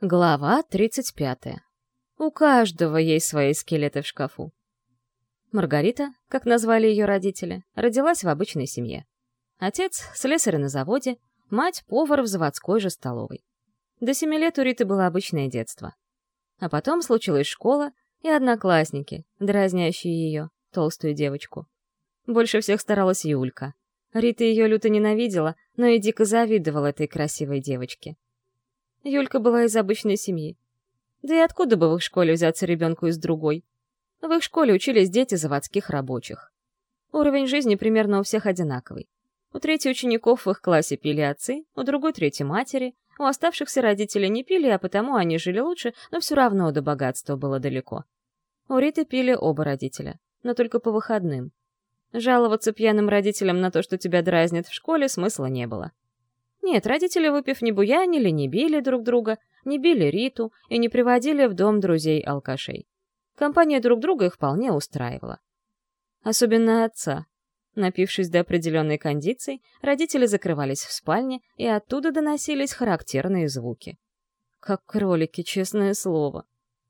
Глава 35. У каждого есть свои скелеты в шкафу. Маргарита, как назвали ее родители, родилась в обычной семье. Отец — слесарь на заводе, мать — повар в заводской же столовой. До семи лет у Риты было обычное детство. А потом случилась школа и одноклассники, дразнящие ее, толстую девочку. Больше всех старалась Юлька. Рита ее люто ненавидела, но и дико завидовала этой красивой девочке. Юлька была из обычной семьи. Да и откуда бы в их школе взяться ребенку из другой? В их школе учились дети заводских рабочих. Уровень жизни примерно у всех одинаковый. У трети учеников в их классе пили отцы, у другой трети матери, у оставшихся родителей не пили, а потому они жили лучше, но все равно до богатства было далеко. У Риты пили оба родителя, но только по выходным. Жаловаться пьяным родителям на то, что тебя дразнят в школе, смысла не было. Нет, родители, выпив, не буянили, не били друг друга, не били Риту и не приводили в дом друзей-алкашей. Компания друг друга их вполне устраивала. Особенно отца. Напившись до определенной кондиции, родители закрывались в спальне, и оттуда доносились характерные звуки. «Как кролики, честное слово!»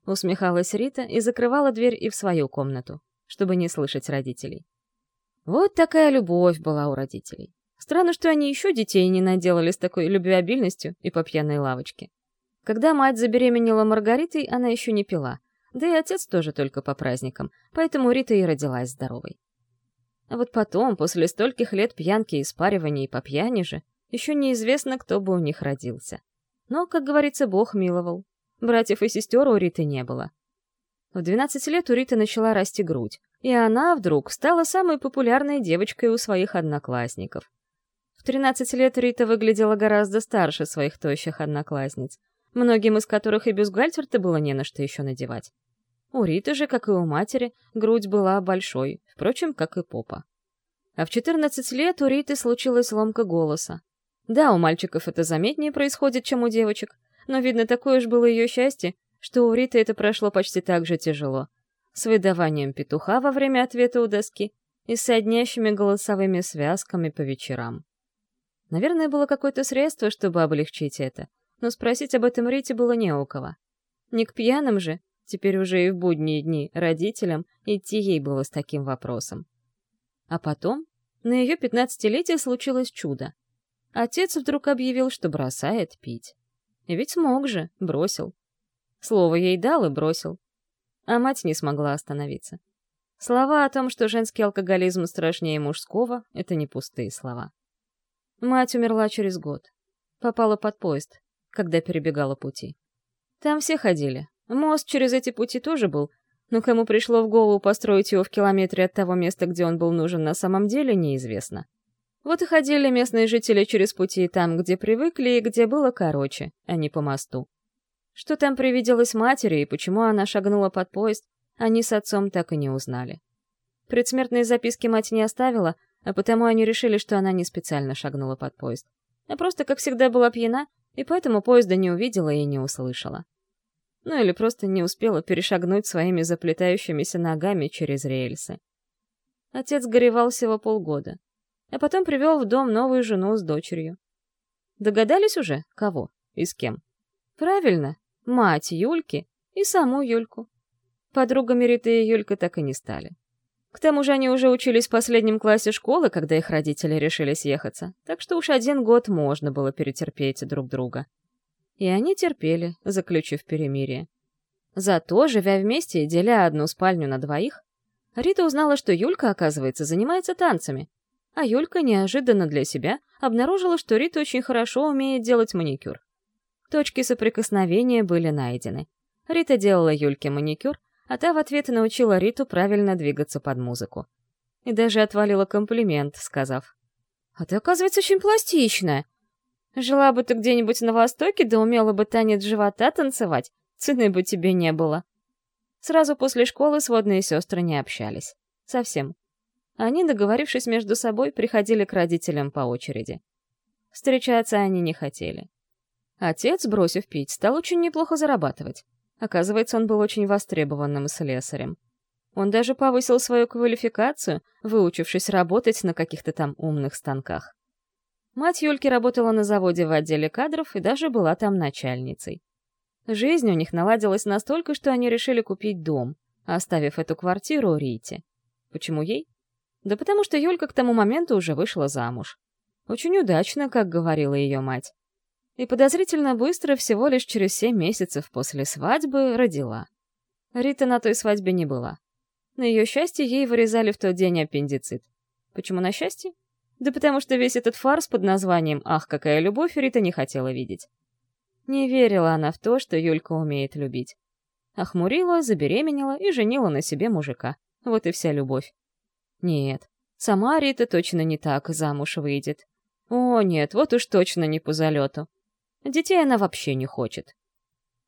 Усмехалась Рита и закрывала дверь и в свою комнату, чтобы не слышать родителей. Вот такая любовь была у родителей. Странно, что они еще детей не наделали с такой любвеобильностью и по пьяной лавочке. Когда мать забеременела Маргаритой, она еще не пила. Да и отец тоже только по праздникам, поэтому Рита и родилась здоровой. А вот потом, после стольких лет пьянки и спаривания и по пьяни же, еще неизвестно, кто бы у них родился. Но, как говорится, Бог миловал. Братьев и сестер у Риты не было. В 12 лет у Риты начала расти грудь, и она вдруг стала самой популярной девочкой у своих одноклассников. В 13 лет Рита выглядела гораздо старше своих тощих одноклассниц, многим из которых и бюстгальтер-то было не на что еще надевать. У Риты же, как и у матери, грудь была большой, впрочем, как и попа. А в 14 лет у Риты случилась ломка голоса. Да, у мальчиков это заметнее происходит, чем у девочек, но, видно, такое уж было ее счастье, что у Риты это прошло почти так же тяжело. С выдаванием петуха во время ответа у доски и с голосовыми связками по вечерам. Наверное, было какое-то средство, чтобы облегчить это, но спросить об этом Рите было не у кого. Не к пьяным же, теперь уже и в будние дни, родителям, идти ей было с таким вопросом. А потом, на ее пятнадцатилетие случилось чудо. Отец вдруг объявил, что бросает пить. И ведь смог же, бросил. Слово ей дал и бросил. А мать не смогла остановиться. Слова о том, что женский алкоголизм страшнее мужского, — это не пустые слова. Мать умерла через год. Попала под поезд, когда перебегала пути. Там все ходили. Мост через эти пути тоже был, но кому пришло в голову построить его в километре от того места, где он был нужен на самом деле, неизвестно. Вот и ходили местные жители через пути там, где привыкли и где было короче, а не по мосту. Что там привиделось матери и почему она шагнула под поезд, они с отцом так и не узнали. Предсмертные записки мать не оставила, а потому они решили, что она не специально шагнула под поезд, а просто, как всегда, была пьяна, и поэтому поезда не увидела и не услышала. Ну или просто не успела перешагнуть своими заплетающимися ногами через рельсы. Отец горевал всего полгода, а потом привел в дом новую жену с дочерью. Догадались уже, кого и с кем? Правильно, мать Юльки и саму Юльку. Подругами Рита и Юлька так и не стали. К тому же они уже учились в последнем классе школы, когда их родители решили съехаться, так что уж один год можно было перетерпеть друг друга. И они терпели, заключив перемирие. Зато, живя вместе и деля одну спальню на двоих, Рита узнала, что Юлька, оказывается, занимается танцами. А Юлька неожиданно для себя обнаружила, что Рита очень хорошо умеет делать маникюр. Точки соприкосновения были найдены. Рита делала Юльке маникюр, а та в ответ научила Риту правильно двигаться под музыку. И даже отвалила комплимент, сказав, «А ты, оказывается, очень пластичная. Жила бы ты где-нибудь на Востоке, да умела бы танец живота танцевать, цены бы тебе не было». Сразу после школы сводные сестры не общались. Совсем. Они, договорившись между собой, приходили к родителям по очереди. Встречаться они не хотели. Отец, бросив пить, стал очень неплохо зарабатывать. Оказывается, он был очень востребованным слесарем. Он даже повысил свою квалификацию, выучившись работать на каких-то там умных станках. Мать Юльки работала на заводе в отделе кадров и даже была там начальницей. Жизнь у них наладилась настолько, что они решили купить дом, оставив эту квартиру Рите. Почему ей? Да потому что Юлька к тому моменту уже вышла замуж. Очень удачно, как говорила ее мать. И подозрительно быстро, всего лишь через семь месяцев после свадьбы, родила. Рита на той свадьбе не была. На ее счастье ей вырезали в тот день аппендицит. Почему на счастье? Да потому что весь этот фарс под названием «Ах, какая любовь» Рита не хотела видеть. Не верила она в то, что Юлька умеет любить. Охмурила, забеременела и женила на себе мужика. Вот и вся любовь. Нет, сама Рита точно не так замуж выйдет. О, нет, вот уж точно не по залету. Детей она вообще не хочет.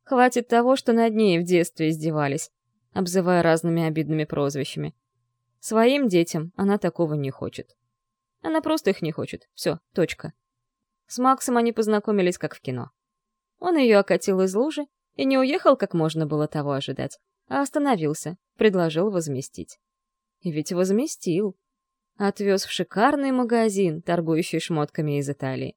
Хватит того, что над ней в детстве издевались, обзывая разными обидными прозвищами. Своим детям она такого не хочет. Она просто их не хочет. Все, точка. С Максом они познакомились как в кино. Он ее окатил из лужи и не уехал, как можно было того ожидать, а остановился, предложил возместить. И ведь возместил. Отвез в шикарный магазин, торгующий шмотками из Италии.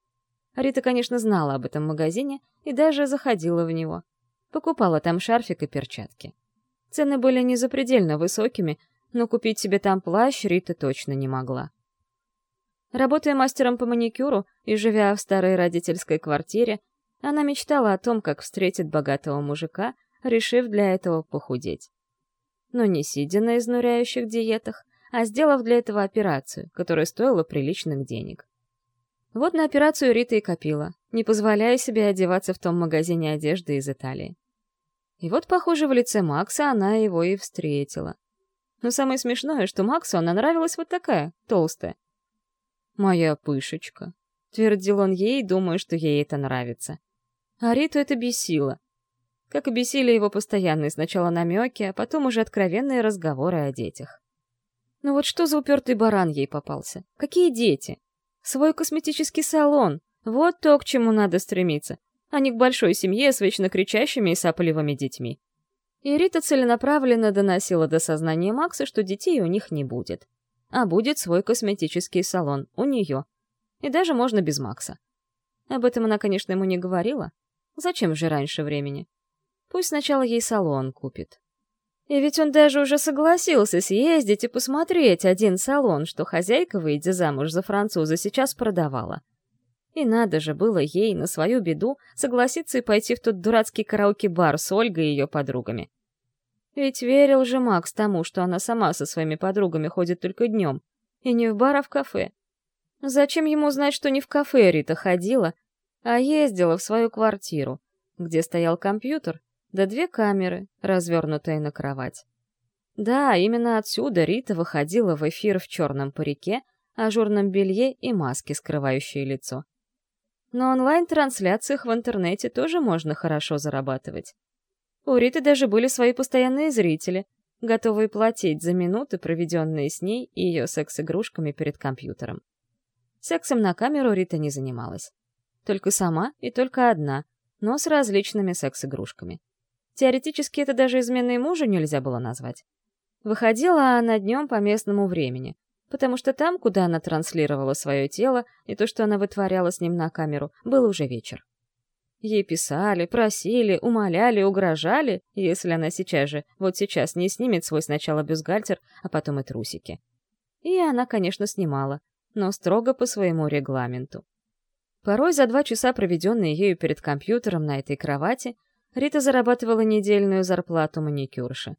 Рита, конечно, знала об этом магазине и даже заходила в него. Покупала там шарфик и перчатки. Цены были не запредельно высокими, но купить себе там плащ Рита точно не могла. Работая мастером по маникюру и живя в старой родительской квартире, она мечтала о том, как встретит богатого мужика, решив для этого похудеть. Но не сидя на изнуряющих диетах, а сделав для этого операцию, которая стоила приличных денег. Вот на операцию Рита и копила, не позволяя себе одеваться в том магазине одежды из Италии. И вот, похоже, в лице Макса она его и встретила. Но самое смешное, что Максу она нравилась вот такая, толстая. «Моя пышечка», — твердил он ей, думая, что ей это нравится. А Риту это бесило. Как и бесили его постоянные сначала намеки, а потом уже откровенные разговоры о детях. Ну вот что за упертый баран ей попался? Какие дети? Свой косметический салон. Вот то, к чему надо стремиться, а не к большой семье с вечно кричащими и сапливыми детьми. И Рита целенаправленно доносила до сознания Макса, что детей у них не будет. А будет свой косметический салон у нее. И даже можно без Макса. Об этом она, конечно, ему не говорила. Зачем же раньше времени? Пусть сначала ей салон купит. И ведь он даже уже согласился съездить и посмотреть один салон, что хозяйка, выйдя замуж за француза, сейчас продавала. И надо же было ей, на свою беду, согласиться и пойти в тот дурацкий караоке-бар с Ольгой и ее подругами. Ведь верил же Макс тому, что она сама со своими подругами ходит только днем, и не в бар, а в кафе. Зачем ему знать, что не в кафе Рита ходила, а ездила в свою квартиру, где стоял компьютер, да две камеры, развернутые на кровать. Да, именно отсюда Рита выходила в эфир в черном парике, ажурном белье и маске, скрывающей лицо. На онлайн-трансляциях в интернете тоже можно хорошо зарабатывать. У Риты даже были свои постоянные зрители, готовые платить за минуты, проведенные с ней и ее секс-игрушками перед компьютером. Сексом на камеру Рита не занималась. Только сама и только одна, но с различными секс-игрушками. Теоретически это даже изменой мужа нельзя было назвать. Выходила она днем по местному времени, потому что там, куда она транслировала свое тело и то, что она вытворяла с ним на камеру, был уже вечер. Ей писали, просили, умоляли, угрожали, если она сейчас же, вот сейчас, не снимет свой сначала бюстгальтер, а потом и трусики. И она, конечно, снимала, но строго по своему регламенту. Порой за два часа, проведенные ею перед компьютером на этой кровати, Рита зарабатывала недельную зарплату маникюрши.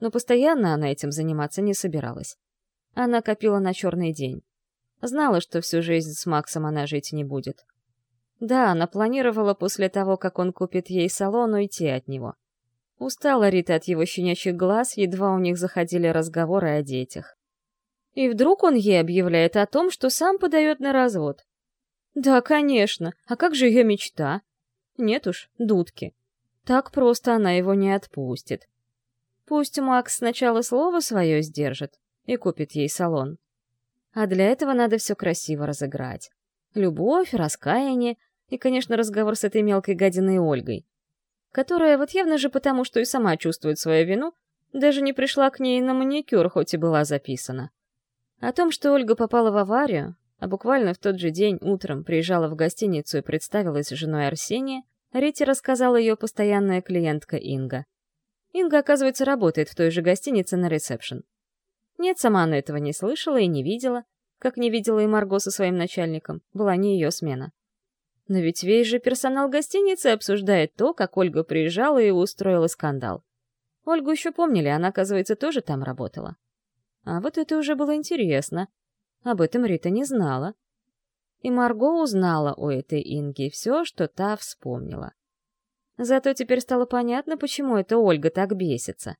Но постоянно она этим заниматься не собиралась. Она копила на черный день. Знала, что всю жизнь с Максом она жить не будет. Да, она планировала после того, как он купит ей салон, уйти от него. Устала Рита от его щенячьих глаз, едва у них заходили разговоры о детях. И вдруг он ей объявляет о том, что сам подает на развод. Да, конечно, а как же ее мечта? Нет уж, дудки. Так просто она его не отпустит. Пусть Макс сначала слово свое сдержит и купит ей салон. А для этого надо все красиво разыграть. Любовь, раскаяние и, конечно, разговор с этой мелкой гадиной Ольгой, которая вот явно же потому, что и сама чувствует свою вину, даже не пришла к ней на маникюр, хоть и была записана. О том, что Ольга попала в аварию, а буквально в тот же день утром приезжала в гостиницу и представилась женой Арсения, Рите рассказала ее постоянная клиентка Инга. Инга, оказывается, работает в той же гостинице на ресепшн. Нет, сама она этого не слышала и не видела, как не видела и Марго со своим начальником, была не ее смена. Но ведь весь же персонал гостиницы обсуждает то, как Ольга приезжала и устроила скандал. Ольгу еще помнили, она, оказывается, тоже там работала. А вот это уже было интересно. Об этом Рита не знала. И Марго узнала у этой Инги все, что та вспомнила. Зато теперь стало понятно, почему эта Ольга так бесится.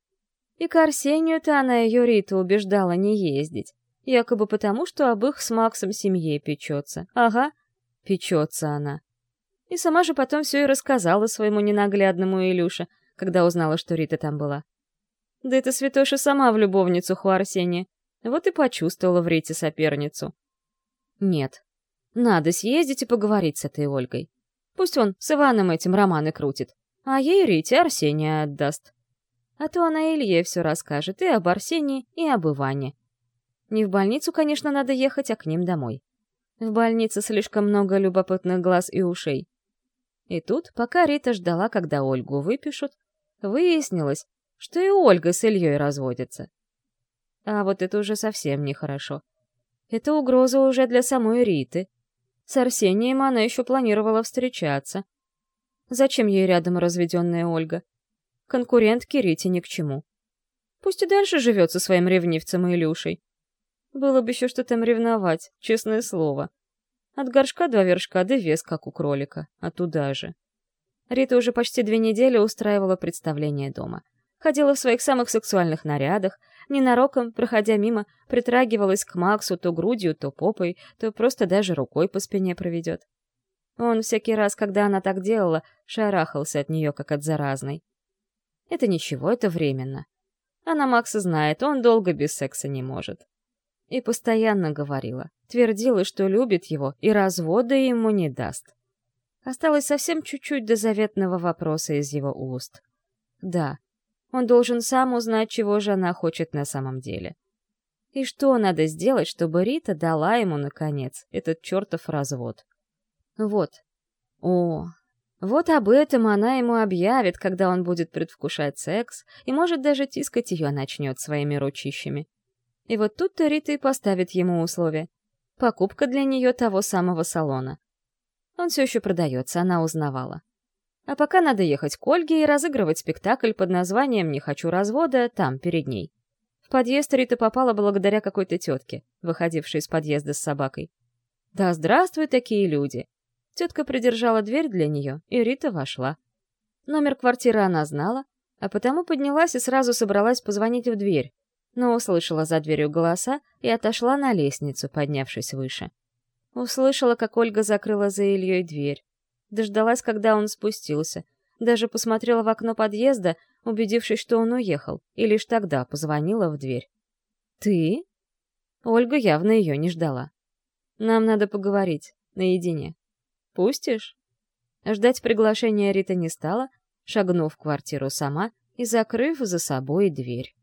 И к Арсению-то она ее Рита убеждала не ездить. Якобы потому, что об их с Максом семье печется. Ага, печется она. И сама же потом все и рассказала своему ненаглядному Илюше, когда узнала, что Рита там была. Да это святоша сама в любовницу у Арсения. Вот и почувствовала в Рите соперницу. Нет, надо съездить и поговорить с этой Ольгой. Пусть он с Иваном этим романы крутит, а ей Рите Арсения отдаст. А то она Илье все расскажет и об Арсении, и об Иване. Не в больницу, конечно, надо ехать, а к ним домой. В больнице слишком много любопытных глаз и ушей. И тут, пока Рита ждала, когда Ольгу выпишут, выяснилось, что и Ольга с Ильей разводятся. А вот это уже совсем нехорошо. Это угроза уже для самой Риты. С Арсением она еще планировала встречаться. Зачем ей рядом разведенная Ольга? Конкурентке Рите ни к чему. Пусть и дальше живет со своим ревнивцем Илюшей. Было бы еще что там ревновать, честное слово. От горшка два вершка, да вес, как у кролика, а туда же. Рита уже почти две недели устраивала представление дома. Ходила в своих самых сексуальных нарядах, ненароком, проходя мимо, притрагивалась к Максу то грудью, то попой, то просто даже рукой по спине проведет. Он всякий раз, когда она так делала, шарахался от нее, как от заразной. Это ничего, это временно. Она Макса знает, он долго без секса не может. И постоянно говорила, твердила, что любит его и развода ему не даст. Осталось совсем чуть-чуть до заветного вопроса из его уст. Да, он должен сам узнать, чего же она хочет на самом деле. И что надо сделать, чтобы Рита дала ему, наконец, этот чертов развод? Вот. О, вот об этом она ему объявит, когда он будет предвкушать секс, и, может, даже тискать ее начнет своими ручищами. И вот тут-то Рита и поставит ему условие. Покупка для нее того самого салона. Он все еще продается, она узнавала. А пока надо ехать к Ольге и разыгрывать спектакль под названием «Не хочу развода» там, перед ней. В подъезд Рита попала благодаря какой-то тетке, выходившей из подъезда с собакой. Да здравствуй такие люди! Тетка придержала дверь для нее, и Рита вошла. Номер квартиры она знала, а потому поднялась и сразу собралась позвонить в дверь, но услышала за дверью голоса и отошла на лестницу, поднявшись выше. Услышала, как Ольга закрыла за Ильей дверь. Дождалась, когда он спустился. Даже посмотрела в окно подъезда, убедившись, что он уехал, и лишь тогда позвонила в дверь. «Ты?» Ольга явно ее не ждала. «Нам надо поговорить, наедине. Пустишь?» Ждать приглашения Рита не стала, шагнув в квартиру сама и закрыв за собой дверь.